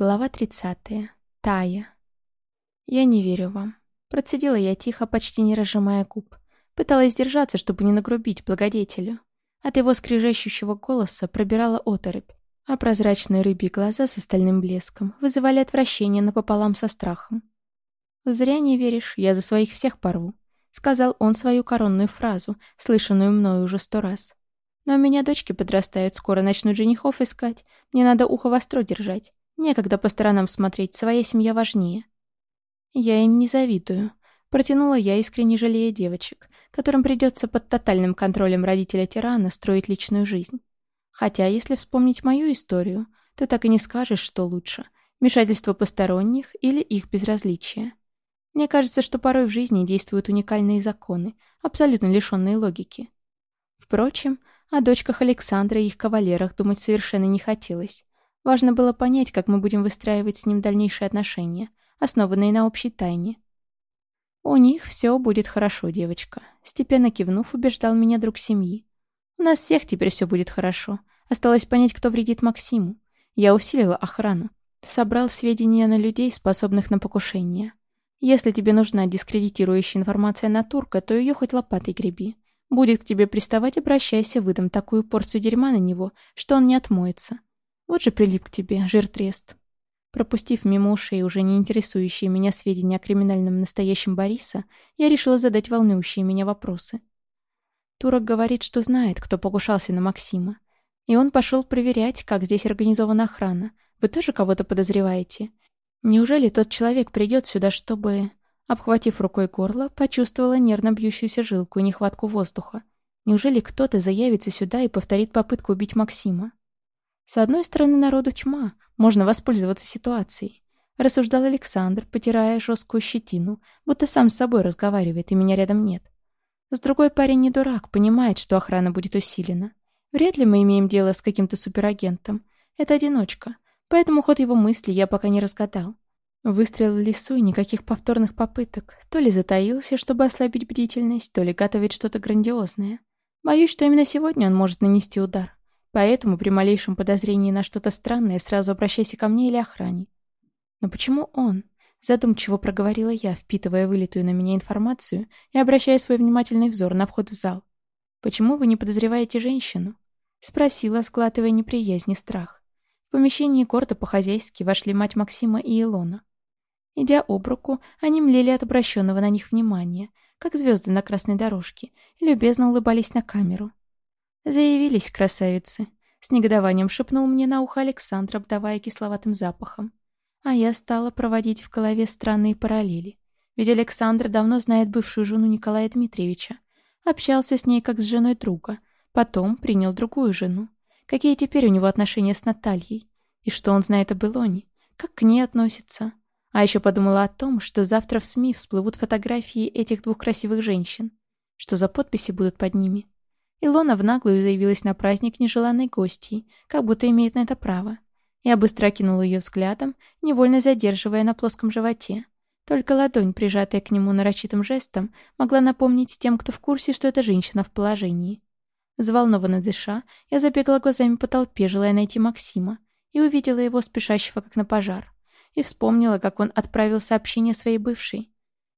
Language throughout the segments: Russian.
Глава 30. Тая. «Я не верю вам». Процедила я тихо, почти не разжимая губ. Пыталась держаться, чтобы не нагрубить благодетелю. От его скрежещущего голоса пробирала оторопь, а прозрачные рыбьи глаза с остальным блеском вызывали отвращение напополам со страхом. «Зря не веришь, я за своих всех порву», — сказал он свою коронную фразу, слышанную мною уже сто раз. «Но у меня дочки подрастают, скоро начнут женихов искать, мне надо ухо востро держать». Некогда по сторонам смотреть, своя семья важнее. Я им не завидую. Протянула я, искренне жалея девочек, которым придется под тотальным контролем родителя-тирана строить личную жизнь. Хотя, если вспомнить мою историю, то так и не скажешь, что лучше – вмешательство посторонних или их безразличие. Мне кажется, что порой в жизни действуют уникальные законы, абсолютно лишенные логики. Впрочем, о дочках Александра и их кавалерах думать совершенно не хотелось. Важно было понять, как мы будем выстраивать с ним дальнейшие отношения, основанные на общей тайне. «У них все будет хорошо, девочка», — степенно кивнув, убеждал меня друг семьи. «У нас всех теперь все будет хорошо. Осталось понять, кто вредит Максиму. Я усилила охрану. Собрал сведения на людей, способных на покушение. Если тебе нужна дискредитирующая информация на турка, то ее хоть лопатой греби. Будет к тебе приставать, обращайся, выдам такую порцию дерьма на него, что он не отмоется. Вот же прилип к тебе, жиртрест. Пропустив мимо ушей уже не интересующие меня сведения о криминальном настоящем Бориса, я решила задать волнующие меня вопросы. Турок говорит, что знает, кто покушался на Максима. И он пошел проверять, как здесь организована охрана. Вы тоже кого-то подозреваете? Неужели тот человек придет сюда, чтобы... Обхватив рукой горло, почувствовала нервно бьющуюся жилку и нехватку воздуха. Неужели кто-то заявится сюда и повторит попытку убить Максима? С одной стороны, народу тьма, можно воспользоваться ситуацией. Рассуждал Александр, потирая жесткую щетину, будто сам с собой разговаривает, и меня рядом нет. С другой, парень не дурак, понимает, что охрана будет усилена. Вряд ли мы имеем дело с каким-то суперагентом. Это одиночка, поэтому ход его мысли я пока не разгадал. Выстрел в лесу и никаких повторных попыток. То ли затаился, чтобы ослабить бдительность, то ли готовит что-то грандиозное. Боюсь, что именно сегодня он может нанести удар. Поэтому при малейшем подозрении на что-то странное сразу обращайся ко мне или охране. Но почему он? Задумчиво проговорила я, впитывая вылитую на меня информацию и обращая свой внимательный взор на вход в зал. «Почему вы не подозреваете женщину?» Спросила, сглатывая неприязнь и страх. В помещении гордо по-хозяйски вошли мать Максима и Илона. Идя об руку, они млели от обращенного на них внимания, как звезды на красной дорожке, и любезно улыбались на камеру. «Заявились красавицы», — с негодованием шепнул мне на ухо Александр, обдавая кисловатым запахом. А я стала проводить в голове странные параллели. Ведь Александр давно знает бывшую жену Николая Дмитриевича. Общался с ней как с женой друга. Потом принял другую жену. Какие теперь у него отношения с Натальей? И что он знает об Илоне? Как к ней относится? А еще подумала о том, что завтра в СМИ всплывут фотографии этих двух красивых женщин. Что за подписи будут под ними? Илона в наглую заявилась на праздник нежеланной гостьей, как будто имеет на это право. Я быстро окинула ее взглядом, невольно задерживая на плоском животе. Только ладонь, прижатая к нему нарочитым жестом, могла напомнить тем, кто в курсе, что эта женщина в положении. Взволнованно дыша, я забегала глазами по толпе, желая найти Максима, и увидела его, спешащего как на пожар. И вспомнила, как он отправил сообщение своей бывшей.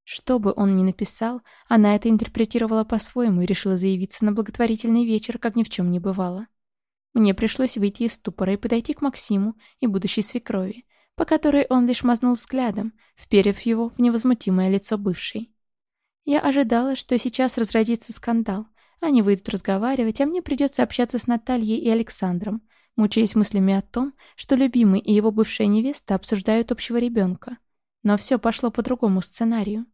Что бы он ни написал, она это интерпретировала по-своему и решила заявиться на благотворительный вечер, как ни в чем не бывало. Мне пришлось выйти из ступора и подойти к Максиму и будущей свекрови, по которой он лишь мазнул взглядом, вперев его в невозмутимое лицо бывшей. Я ожидала, что сейчас разродится скандал. Они выйдут разговаривать, а мне придется общаться с Натальей и Александром, мучаясь мыслями о том, что любимый и его бывшая невеста обсуждают общего ребенка. Но все пошло по другому сценарию.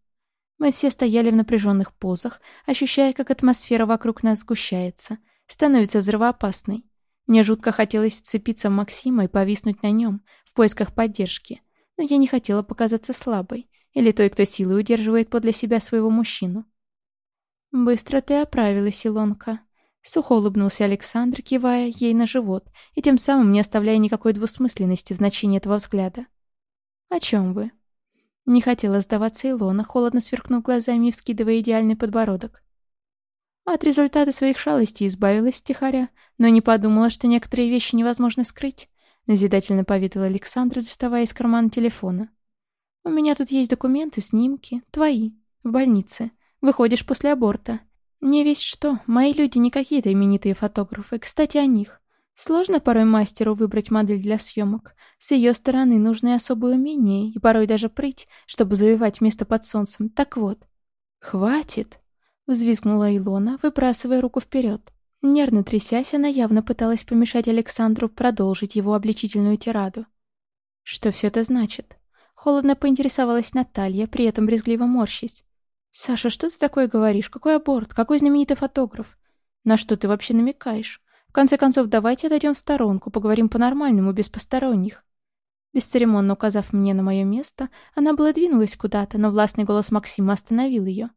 Мы все стояли в напряженных позах, ощущая, как атмосфера вокруг нас сгущается, становится взрывоопасной. Мне жутко хотелось вцепиться в Максима и повиснуть на нем, в поисках поддержки. Но я не хотела показаться слабой, или той, кто силой удерживает подле себя своего мужчину. «Быстро ты оправилась, Илонка», — сухо улыбнулся Александр, кивая ей на живот, и тем самым не оставляя никакой двусмысленности в значении этого взгляда. «О чем вы?» Не хотела сдаваться Илона, холодно сверкнув глазами и вскидывая идеальный подбородок. От результата своих шалостей избавилась стихаря, но не подумала, что некоторые вещи невозможно скрыть. назидательно поведал Александр, доставая из кармана телефона. «У меня тут есть документы, снимки, твои, в больнице. Выходишь после аборта. Не весь что, мои люди не какие-то именитые фотографы. Кстати, о них. Сложно порой мастеру выбрать модель для съемок. С ее стороны нужны особые умения и порой даже прыть, чтобы завоевать место под солнцем. Так вот. «Хватит!» — взвизгнула Илона, выбрасывая руку вперед. Нервно трясясь, она явно пыталась помешать Александру продолжить его обличительную тираду. Что все это значит? Холодно поинтересовалась Наталья, при этом брезгливо морщись. «Саша, что ты такое говоришь? Какой аборт? Какой знаменитый фотограф? На что ты вообще намекаешь? В конце концов, давайте отойдем в сторонку, поговорим по-нормальному, без посторонних». Бесцеремонно указав мне на мое место, она была двинулась куда-то, но властный голос Максима остановил ее.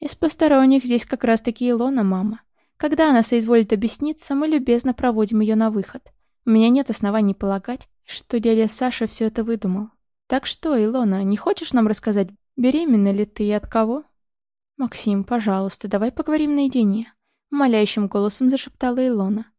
«Из посторонних здесь как раз-таки Илона, мама. Когда она соизволит объясниться, мы любезно проводим ее на выход. У меня нет оснований полагать, что дядя Саша все это выдумал. Так что, Илона, не хочешь нам рассказать, беременна ли ты и от кого? Максим, пожалуйста, давай поговорим наедине. Умоляющим голосом зашептала Илона.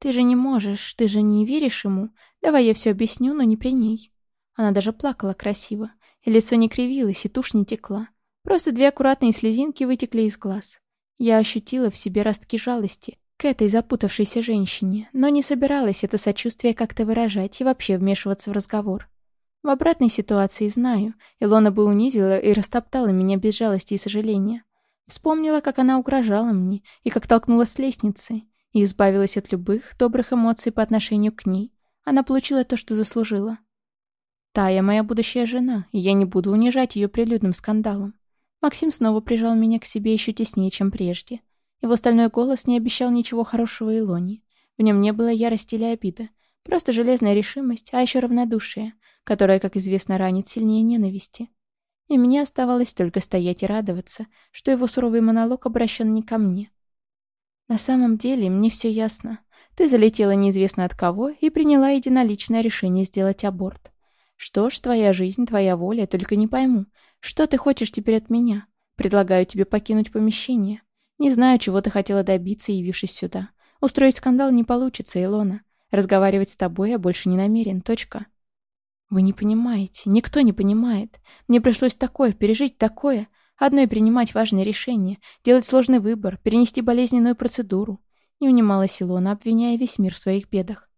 Ты же не можешь, ты же не веришь ему. Давай я все объясню, но не при ней. Она даже плакала красиво, и лицо не кривилось, и тушь не текла. Просто две аккуратные слезинки вытекли из глаз. Я ощутила в себе ростки жалости к этой запутавшейся женщине, но не собиралась это сочувствие как-то выражать и вообще вмешиваться в разговор. В обратной ситуации знаю, Илона бы унизила и растоптала меня без жалости и сожаления. Вспомнила, как она угрожала мне и как толкнула с лестницы, и избавилась от любых добрых эмоций по отношению к ней. Она получила то, что заслужила. Тая моя будущая жена, и я не буду унижать ее прилюдным скандалом. Максим снова прижал меня к себе еще теснее, чем прежде. Его стальной голос не обещал ничего хорошего Илоне. В нем не было ярости или обиды, просто железная решимость, а еще равнодушие, которая, как известно, ранит сильнее ненависти. И мне оставалось только стоять и радоваться, что его суровый монолог обращен не ко мне. На самом деле, мне все ясно. Ты залетела неизвестно от кого и приняла единоличное решение сделать аборт. Что ж, твоя жизнь, твоя воля, только не пойму. Что ты хочешь теперь от меня? Предлагаю тебе покинуть помещение. Не знаю, чего ты хотела добиться, явившись сюда. Устроить скандал не получится, Илона. Разговаривать с тобой я больше не намерен, точка. Вы не понимаете, никто не понимает. Мне пришлось такое, пережить такое. Одной принимать важные решения, делать сложный выбор, перенести болезненную процедуру. Не унималась Илона, обвиняя весь мир в своих бедах.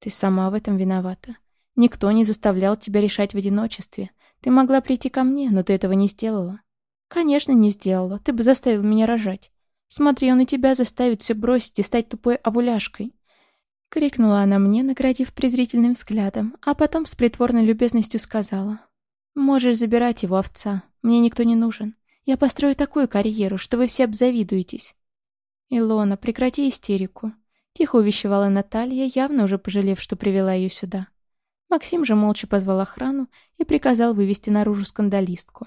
Ты сама в этом виновата. Никто не заставлял тебя решать в одиночестве. Ты могла прийти ко мне, но ты этого не сделала. Конечно, не сделала. Ты бы заставил меня рожать. Смотри, он и тебя заставит все бросить и стать тупой овуляшкой. — крикнула она мне, наградив презрительным взглядом, а потом с притворной любезностью сказала. «Можешь забирать его, овца. Мне никто не нужен. Я построю такую карьеру, что вы все обзавидуетесь». «Илона, прекрати истерику», — тихо увещевала Наталья, явно уже пожалев, что привела ее сюда. Максим же молча позвал охрану и приказал вывести наружу скандалистку.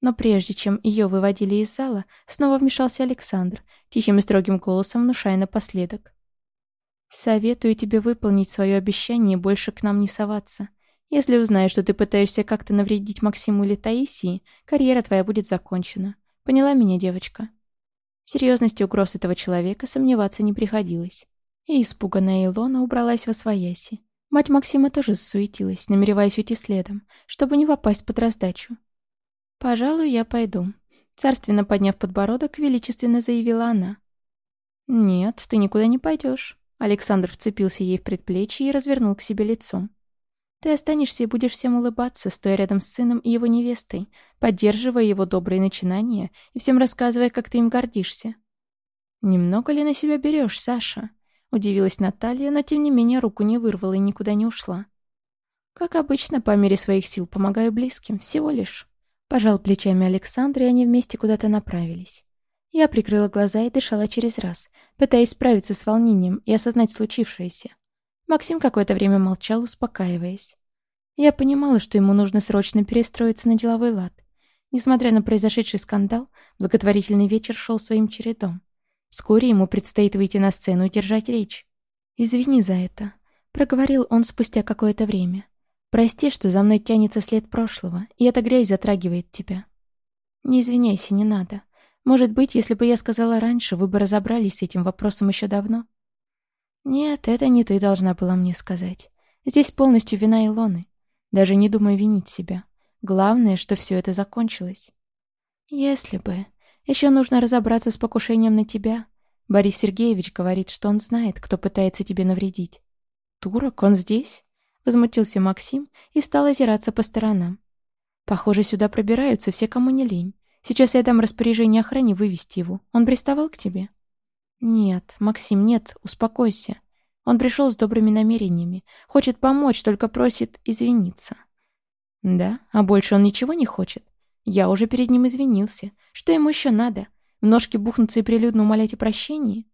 Но прежде чем ее выводили из зала, снова вмешался Александр, тихим и строгим голосом внушая напоследок. Советую тебе выполнить свое обещание и больше к нам не соваться. Если узнаешь, что ты пытаешься как-то навредить Максиму или Таисии, карьера твоя будет закончена. Поняла меня, девочка?» В серьезности угроз этого человека сомневаться не приходилось. И испуганная Илона убралась во свояси. Мать Максима тоже засуетилась, намереваясь уйти следом, чтобы не попасть под раздачу. «Пожалуй, я пойду», — царственно подняв подбородок, величественно заявила она. «Нет, ты никуда не пойдешь. Александр вцепился ей в предплечье и развернул к себе лицом. «Ты останешься и будешь всем улыбаться, стоя рядом с сыном и его невестой, поддерживая его добрые начинания и всем рассказывая, как ты им гордишься». «Немного ли на себя берешь, Саша?» Удивилась Наталья, но тем не менее руку не вырвала и никуда не ушла. «Как обычно, по мере своих сил помогаю близким, всего лишь». Пожал плечами Александр, и они вместе куда-то направились. Я прикрыла глаза и дышала через раз, пытаясь справиться с волнением и осознать случившееся. Максим какое-то время молчал, успокаиваясь. Я понимала, что ему нужно срочно перестроиться на деловой лад. Несмотря на произошедший скандал, благотворительный вечер шел своим чередом. Вскоре ему предстоит выйти на сцену и держать речь. «Извини за это», — проговорил он спустя какое-то время. «Прости, что за мной тянется след прошлого, и эта грязь затрагивает тебя». «Не извиняйся, не надо. Может быть, если бы я сказала раньше, вы бы разобрались с этим вопросом еще давно? Нет, это не ты должна была мне сказать. Здесь полностью вина Илоны. Даже не думай винить себя. Главное, что все это закончилось. Если бы. Еще нужно разобраться с покушением на тебя. Борис Сергеевич говорит, что он знает, кто пытается тебе навредить. Турок, он здесь? Возмутился Максим и стал озираться по сторонам. Похоже, сюда пробираются все, кому не лень. Сейчас я дам распоряжение охране вывести его. Он приставал к тебе? «Нет, Максим, нет, успокойся. Он пришел с добрыми намерениями, хочет помочь, только просит извиниться». «Да? А больше он ничего не хочет? Я уже перед ним извинился. Что ему еще надо? В ножки бухнуться и прилюдно умолять о прощении?»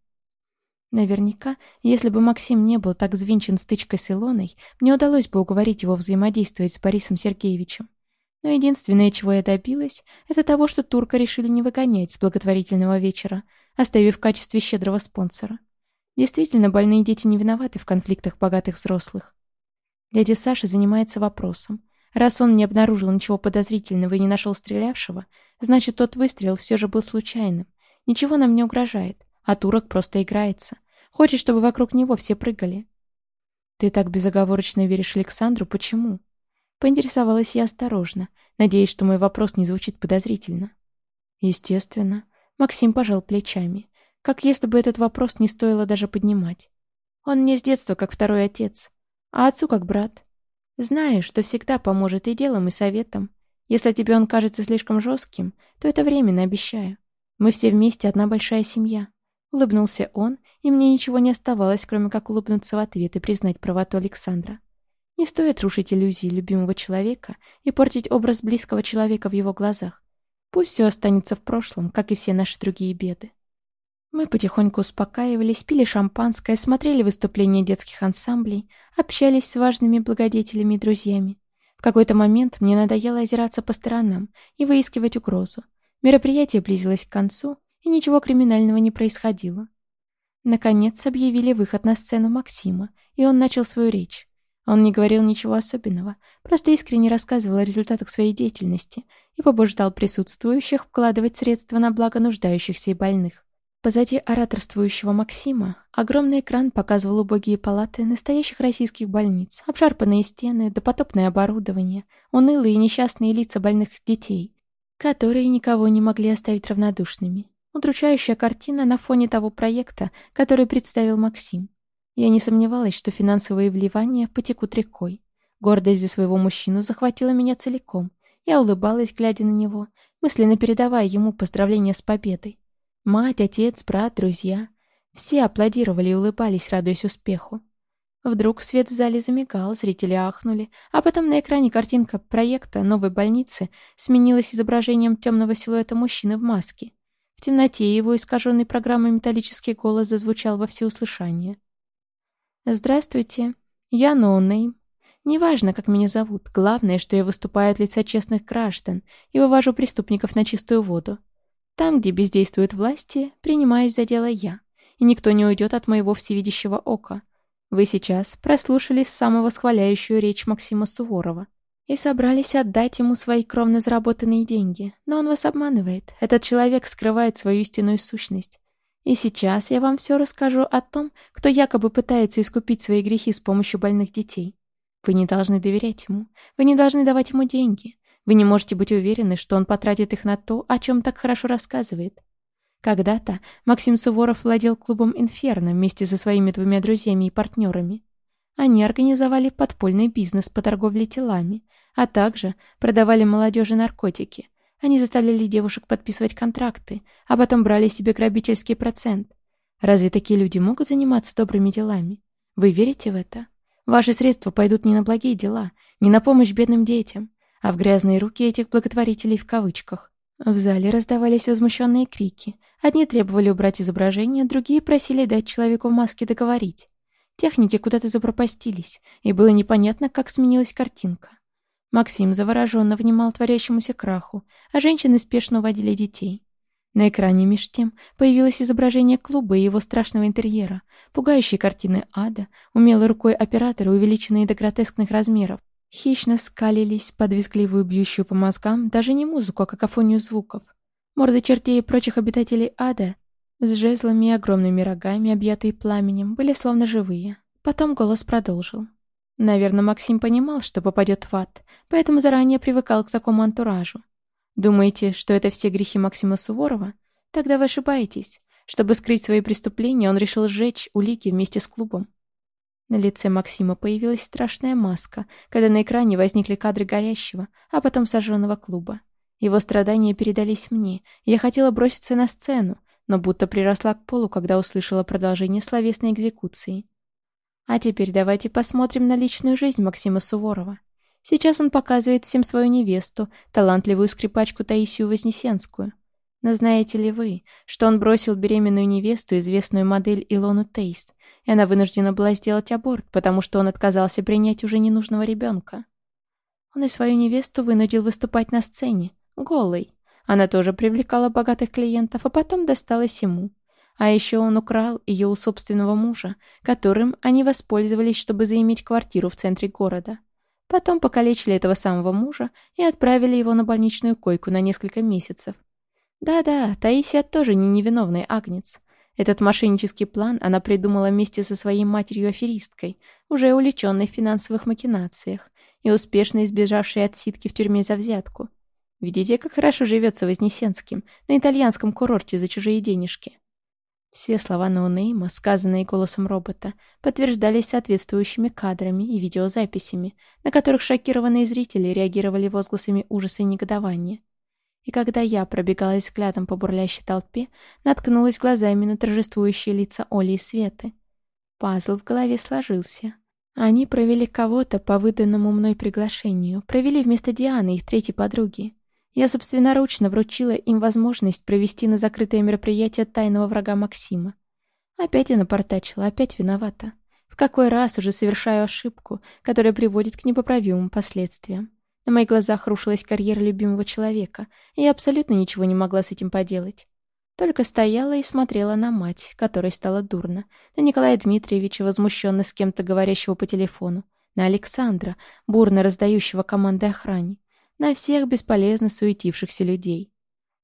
Наверняка, если бы Максим не был так взвинчен стычкой с Илоной, мне удалось бы уговорить его взаимодействовать с Борисом Сергеевичем. Но единственное, чего я добилась, это того, что турка решили не выгонять с благотворительного вечера, оставив в качестве щедрого спонсора. Действительно, больные дети не виноваты в конфликтах богатых взрослых. Дядя Саша занимается вопросом. Раз он не обнаружил ничего подозрительного и не нашел стрелявшего, значит, тот выстрел все же был случайным. Ничего нам не угрожает, а турок просто играется. Хочет, чтобы вокруг него все прыгали. Ты так безоговорочно веришь Александру, почему? Поинтересовалась я осторожно, надеясь, что мой вопрос не звучит подозрительно. Естественно. Максим пожал плечами, как если бы этот вопрос не стоило даже поднимать. Он мне с детства как второй отец, а отцу как брат. Знаю, что всегда поможет и делом, и советом. Если тебе он кажется слишком жестким, то это временно, обещаю. Мы все вместе одна большая семья. Улыбнулся он, и мне ничего не оставалось, кроме как улыбнуться в ответ и признать правоту Александра. Не стоит рушить иллюзии любимого человека и портить образ близкого человека в его глазах. Пусть все останется в прошлом, как и все наши другие беды. Мы потихоньку успокаивались, пили шампанское, смотрели выступления детских ансамблей, общались с важными благодетелями и друзьями. В какой-то момент мне надоело озираться по сторонам и выискивать угрозу. Мероприятие близилось к концу, и ничего криминального не происходило. Наконец объявили выход на сцену Максима, и он начал свою речь. Он не говорил ничего особенного, просто искренне рассказывал о результатах своей деятельности и побуждал присутствующих вкладывать средства на благо нуждающихся и больных. Позади ораторствующего Максима огромный экран показывал убогие палаты настоящих российских больниц, обшарпанные стены, допотопное оборудование, унылые и несчастные лица больных детей, которые никого не могли оставить равнодушными. Удручающая картина на фоне того проекта, который представил Максим. Я не сомневалась, что финансовые вливания потекут рекой. Гордость за своего мужчину захватила меня целиком. Я улыбалась, глядя на него, мысленно передавая ему поздравления с победой. Мать, отец, брат, друзья. Все аплодировали и улыбались, радуясь успеху. Вдруг свет в зале замигал, зрители ахнули, а потом на экране картинка проекта новой больницы сменилась изображением темного силуэта мужчины в маске. В темноте его искаженный программой металлический голос зазвучал во всеуслышание. «Здравствуйте, я Ноунейм. Неважно, как меня зовут, главное, что я выступаю от лица честных граждан и вывожу преступников на чистую воду. Там, где бездействуют власти, принимаюсь за дело я, и никто не уйдет от моего всевидящего ока. Вы сейчас прослушали самовосхваляющую речь Максима Суворова и собрались отдать ему свои кровно заработанные деньги, но он вас обманывает. Этот человек скрывает свою истинную сущность. И сейчас я вам все расскажу о том, кто якобы пытается искупить свои грехи с помощью больных детей. Вы не должны доверять ему. Вы не должны давать ему деньги. Вы не можете быть уверены, что он потратит их на то, о чем так хорошо рассказывает. Когда-то Максим Суворов владел клубом «Инферно» вместе со своими двумя друзьями и партнерами. Они организовали подпольный бизнес по торговле телами, а также продавали молодежи наркотики, они заставляли девушек подписывать контракты, а потом брали себе грабительский процент. Разве такие люди могут заниматься добрыми делами? Вы верите в это? Ваши средства пойдут не на благие дела, не на помощь бедным детям, а в грязные руки этих благотворителей в кавычках. В зале раздавались возмущенные крики. Одни требовали убрать изображение, другие просили дать человеку в маске договорить. Техники куда-то запропастились, и было непонятно, как сменилась картинка. Максим завороженно внимал творящемуся краху, а женщины спешно уводили детей. На экране меж тем появилось изображение клуба и его страшного интерьера, пугающие картины ада, умелой рукой оператора, увеличенные до гротескных размеров. Хищно скалились под визгливую бьющую по мозгам даже не музыку, а какофонию звуков. Морды чертей и прочих обитателей ада с жезлами и огромными рогами, объятые пламенем, были словно живые. Потом голос продолжил. Наверное, Максим понимал, что попадет в ад, поэтому заранее привыкал к такому антуражу. Думаете, что это все грехи Максима Суворова? Тогда вы ошибаетесь. Чтобы скрыть свои преступления, он решил сжечь улики вместе с клубом. На лице Максима появилась страшная маска, когда на экране возникли кадры горящего, а потом сожженного клуба. Его страдания передались мне, я хотела броситься на сцену, но будто приросла к полу, когда услышала продолжение словесной экзекуции. А теперь давайте посмотрим на личную жизнь Максима Суворова. Сейчас он показывает всем свою невесту, талантливую скрипачку Таисию Вознесенскую. Но знаете ли вы, что он бросил беременную невесту, известную модель Илону Тейст, и она вынуждена была сделать аборт, потому что он отказался принять уже ненужного ребенка? Он и свою невесту вынудил выступать на сцене, голой. Она тоже привлекала богатых клиентов, а потом досталась ему. А еще он украл ее у собственного мужа, которым они воспользовались, чтобы заиметь квартиру в центре города. Потом покалечили этого самого мужа и отправили его на больничную койку на несколько месяцев. Да-да, Таисия тоже не невиновный агнец. Этот мошеннический план она придумала вместе со своей матерью-аферисткой, уже увлеченной в финансовых макинациях и успешно избежавшей отсидки в тюрьме за взятку. Видите, как хорошо живется Вознесенским на итальянском курорте за чужие денежки. Все слова Ноунейма, сказанные голосом робота, подтверждались соответствующими кадрами и видеозаписями, на которых шокированные зрители реагировали возгласами ужаса и негодования. И когда я пробегалась взглядом по бурлящей толпе, наткнулась глазами на торжествующие лица Оли и Светы. Пазл в голове сложился. Они провели кого-то по выданному мной приглашению, провели вместо Дианы, их третьей подруги. Я собственноручно вручила им возможность провести на закрытое мероприятие тайного врага Максима. Опять я напортачила, опять виновата. В какой раз уже совершаю ошибку, которая приводит к непоправимым последствиям. На моих глазах рушилась карьера любимого человека, и я абсолютно ничего не могла с этим поделать. Только стояла и смотрела на мать, которой стало дурно, на Николая Дмитриевича, возмущенно с кем-то говорящего по телефону, на Александра, бурно раздающего команды охране, на всех бесполезно суетившихся людей.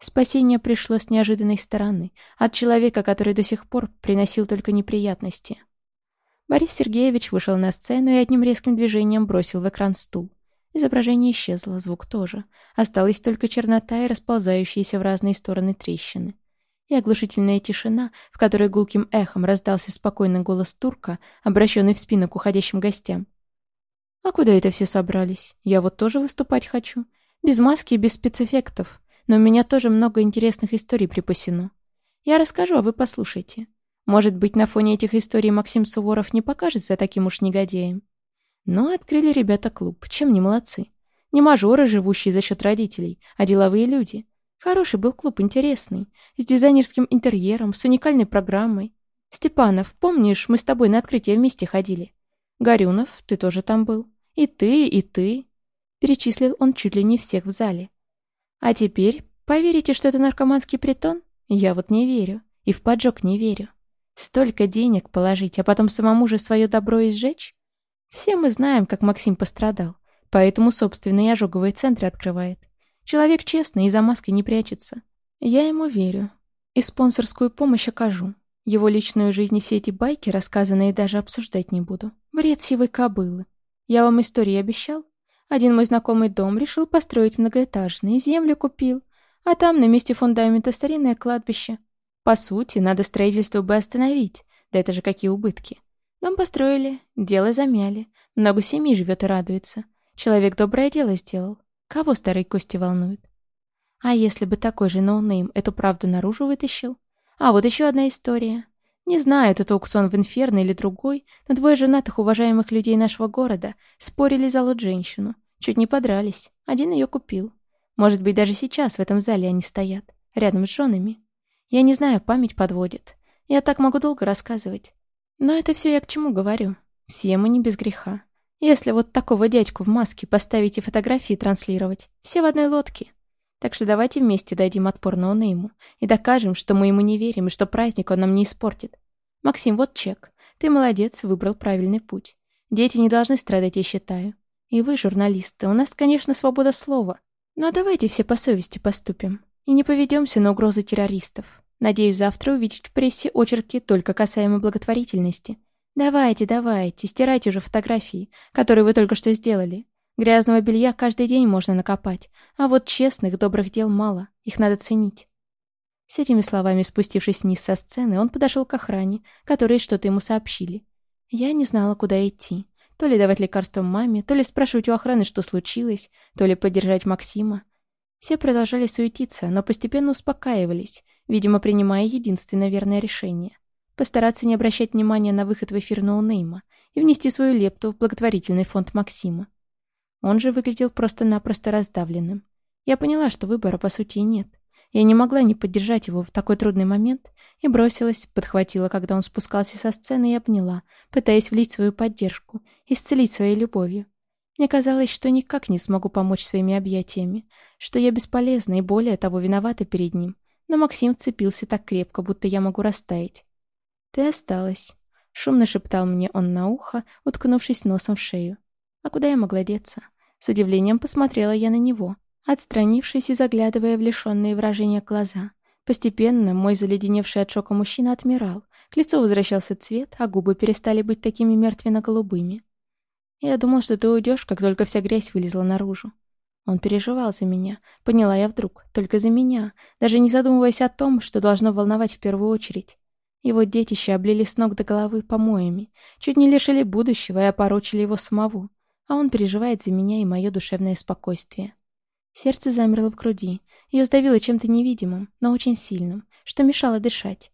Спасение пришло с неожиданной стороны, от человека, который до сих пор приносил только неприятности. Борис Сергеевич вышел на сцену и одним резким движением бросил в экран стул. Изображение исчезло, звук тоже. Осталась только чернота и расползающиеся в разные стороны трещины. И оглушительная тишина, в которой гулким эхом раздался спокойный голос турка, обращенный в спину к уходящим гостям. «А куда это все собрались? Я вот тоже выступать хочу. Без маски и без спецэффектов. Но у меня тоже много интересных историй припасено. Я расскажу, а вы послушайте. Может быть, на фоне этих историй Максим Суворов не покажется таким уж негодяем. Но открыли ребята клуб. Чем не молодцы? Не мажоры, живущие за счет родителей, а деловые люди. Хороший был клуб, интересный. С дизайнерским интерьером, с уникальной программой. Степанов, помнишь, мы с тобой на открытие вместе ходили? Горюнов, ты тоже там был. И ты, и ты. Перечислил он чуть ли не всех в зале. А теперь поверите, что это наркоманский притон? Я вот не верю. И в поджог не верю. Столько денег положить, а потом самому же свое добро изжечь? Все мы знаем, как Максим пострадал. Поэтому собственные ожоговые центры открывает. Человек честный и за маской не прячется. Я ему верю. И спонсорскую помощь окажу. Его личную жизнь и все эти байки, рассказанные, даже обсуждать не буду. Бред сивой кобылы. Я вам истории обещал? Один мой знакомый дом решил построить многоэтажный, землю купил. А там на месте фундамента старинное кладбище. По сути, надо строительство бы остановить. Да это же какие убытки. Дом построили, дело замяли. Много семей живет и радуется. Человек доброе дело сделал. Кого старые кости волнуют? А если бы такой же ноунейм эту правду наружу вытащил? А вот еще одна история. Не знаю, это аукцион в Инферно или другой, но двое женатых уважаемых людей нашего города спорили за лот женщину. Чуть не подрались. Один ее купил. Может быть, даже сейчас в этом зале они стоят, рядом с женами. Я не знаю, память подводит. Я так могу долго рассказывать. Но это все я к чему говорю. Все мы не без греха. Если вот такого дядьку в маске поставить и фотографии транслировать, все в одной лодке. Так что давайте вместе дадим отпор ноунейму и докажем, что мы ему не верим и что праздник он нам не испортит. Максим, вот чек. Ты молодец, выбрал правильный путь. Дети не должны страдать, я считаю. И вы, журналисты, у нас, конечно, свобода слова. Но давайте все по совести поступим. И не поведемся на угрозы террористов. Надеюсь завтра увидеть в прессе очерки только касаемо благотворительности. Давайте, давайте, стирайте уже фотографии, которые вы только что сделали. Грязного белья каждый день можно накопать, а вот честных, добрых дел мало, их надо ценить. С этими словами, спустившись вниз со сцены, он подошел к охране, которые что-то ему сообщили. Я не знала, куда идти. То ли давать лекарство маме, то ли спрашивать у охраны, что случилось, то ли поддержать Максима. Все продолжали суетиться, но постепенно успокаивались, видимо, принимая единственное верное решение. Постараться не обращать внимания на выход в эфир ноунейма и внести свою лепту в благотворительный фонд Максима. Он же выглядел просто-напросто раздавленным. Я поняла, что выбора, по сути, нет. Я не могла не поддержать его в такой трудный момент и бросилась, подхватила, когда он спускался со сцены и обняла, пытаясь влить свою поддержку, исцелить своей любовью. Мне казалось, что никак не смогу помочь своими объятиями, что я бесполезна и более того виновата перед ним. Но Максим вцепился так крепко, будто я могу растаять. «Ты осталась», — шумно шептал мне он на ухо, уткнувшись носом в шею. А куда я могла деться? С удивлением посмотрела я на него, отстранившись и заглядывая в лишенные выражения глаза. Постепенно мой заледеневший от шока мужчина отмирал, к лицу возвращался цвет, а губы перестали быть такими мертвенно-голубыми. Я думал, что ты уйдешь, как только вся грязь вылезла наружу. Он переживал за меня, поняла я вдруг, только за меня, даже не задумываясь о том, что должно волновать в первую очередь. Его детище облили с ног до головы помоями, чуть не лишили будущего и опорочили его самого а он переживает за меня и мое душевное спокойствие. Сердце замерло в груди, ее сдавило чем-то невидимым, но очень сильным, что мешало дышать.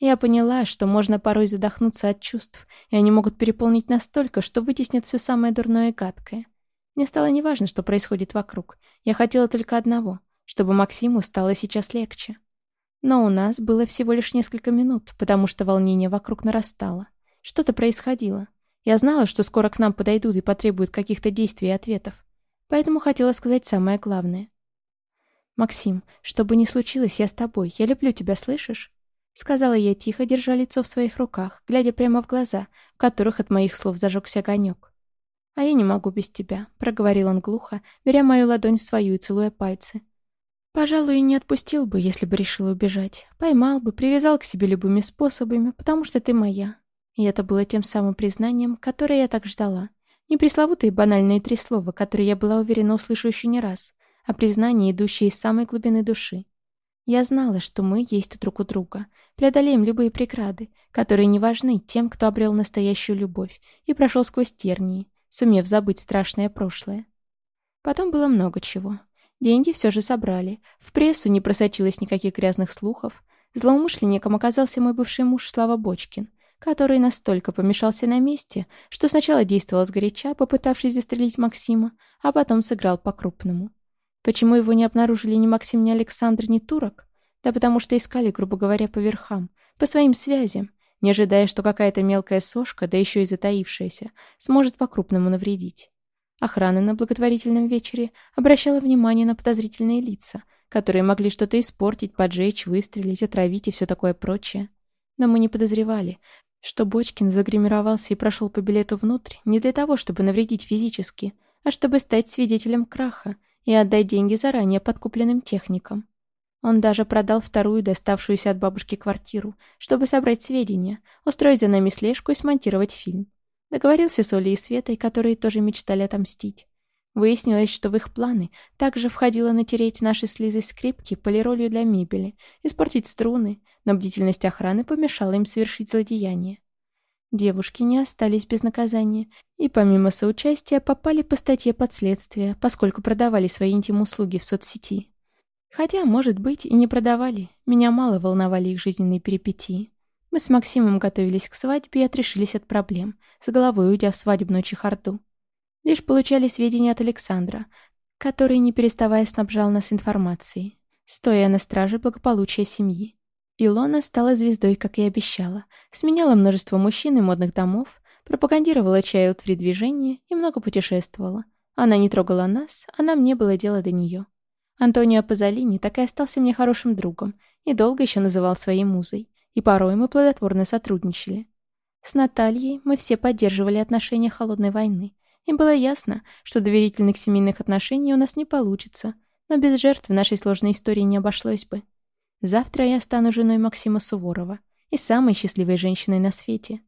Я поняла, что можно порой задохнуться от чувств, и они могут переполнить настолько, что вытеснят все самое дурное и гадкое. Мне стало неважно, что происходит вокруг. Я хотела только одного, чтобы Максиму стало сейчас легче. Но у нас было всего лишь несколько минут, потому что волнение вокруг нарастало. Что-то происходило. Я знала, что скоро к нам подойдут и потребуют каких-то действий и ответов. Поэтому хотела сказать самое главное. «Максим, что бы ни случилось, я с тобой. Я люблю тебя, слышишь?» Сказала я тихо, держа лицо в своих руках, глядя прямо в глаза, в которых от моих слов зажегся огонек. «А я не могу без тебя», — проговорил он глухо, беря мою ладонь в свою и целуя пальцы. «Пожалуй, не отпустил бы, если бы решил убежать. Поймал бы, привязал к себе любыми способами, потому что ты моя. И это было тем самым признанием, которое я так ждала. Не пресловутые банальные три слова, которые я была уверена услышу еще не раз, а признание, идущее из самой глубины души. Я знала, что мы есть друг у друга, преодолеем любые преграды, которые не важны тем, кто обрел настоящую любовь и прошел сквозь тернии, сумев забыть страшное прошлое. Потом было много чего. Деньги все же собрали, в прессу не просочилось никаких грязных слухов, злоумышленником оказался мой бывший муж Слава Бочкин, который настолько помешался на месте, что сначала действовал сгоряча, попытавшись застрелить Максима, а потом сыграл по-крупному. Почему его не обнаружили ни Максим, ни Александр, ни Турок? Да потому что искали, грубо говоря, по верхам, по своим связям, не ожидая, что какая-то мелкая сошка, да еще и затаившаяся, сможет по-крупному навредить. Охрана на благотворительном вечере обращала внимание на подозрительные лица, которые могли что-то испортить, поджечь, выстрелить, отравить и все такое прочее. Но мы не подозревали, что Бочкин загримировался и прошел по билету внутрь не для того, чтобы навредить физически, а чтобы стать свидетелем краха и отдать деньги заранее подкупленным техникам. Он даже продал вторую доставшуюся от бабушки квартиру, чтобы собрать сведения, устроить за нами слежку и смонтировать фильм. Договорился с Олей и Светой, которые тоже мечтали отомстить. Выяснилось, что в их планы также входило натереть наши слезы скрипки полиролью для мебели, испортить струны, но бдительность охраны помешала им совершить злодеяние. Девушки не остались без наказания и помимо соучастия попали по статье под следствие, поскольку продавали свои интим-услуги в соцсети. Хотя, может быть, и не продавали, меня мало волновали их жизненные перипетии. Мы с Максимом готовились к свадьбе и отрешились от проблем, с головой уйдя в свадебную чехарду. Лишь получали сведения от Александра, который, не переставая, снабжал нас информацией, стоя на страже благополучия семьи. Илона стала звездой, как и обещала, сменяла множество мужчин и модных домов, пропагандировала чай от движения и много путешествовала. Она не трогала нас, а нам не было дела до нее. Антонио Пазолини так и остался мне хорошим другом и долго еще называл своей музой, и порой мы плодотворно сотрудничали. С Натальей мы все поддерживали отношения холодной войны, и было ясно, что доверительных семейных отношений у нас не получится, но без жертв в нашей сложной истории не обошлось бы. Завтра я стану женой Максима Суворова и самой счастливой женщиной на свете.